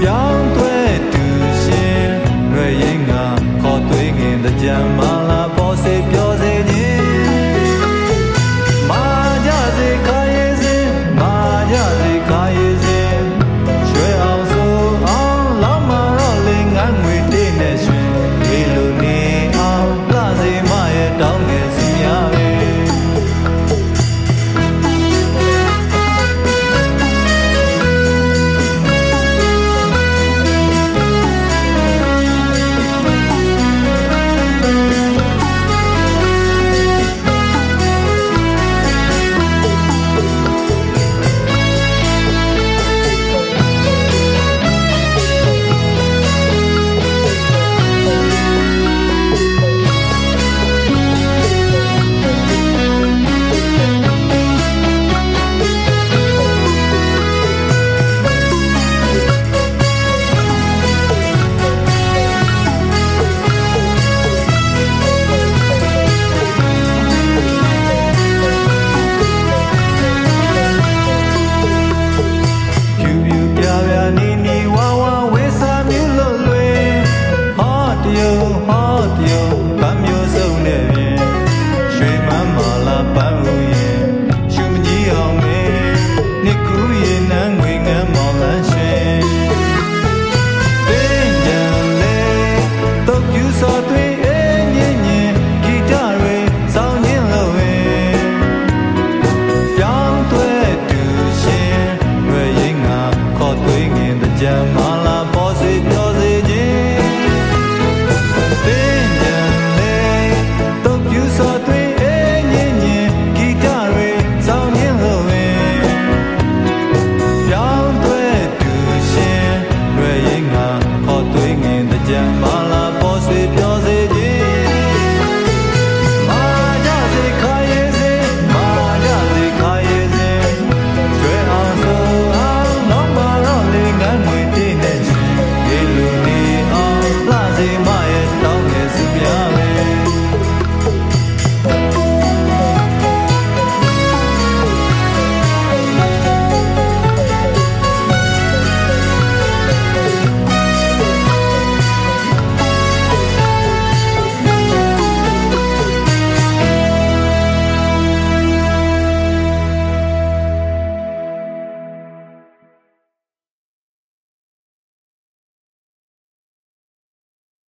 dark.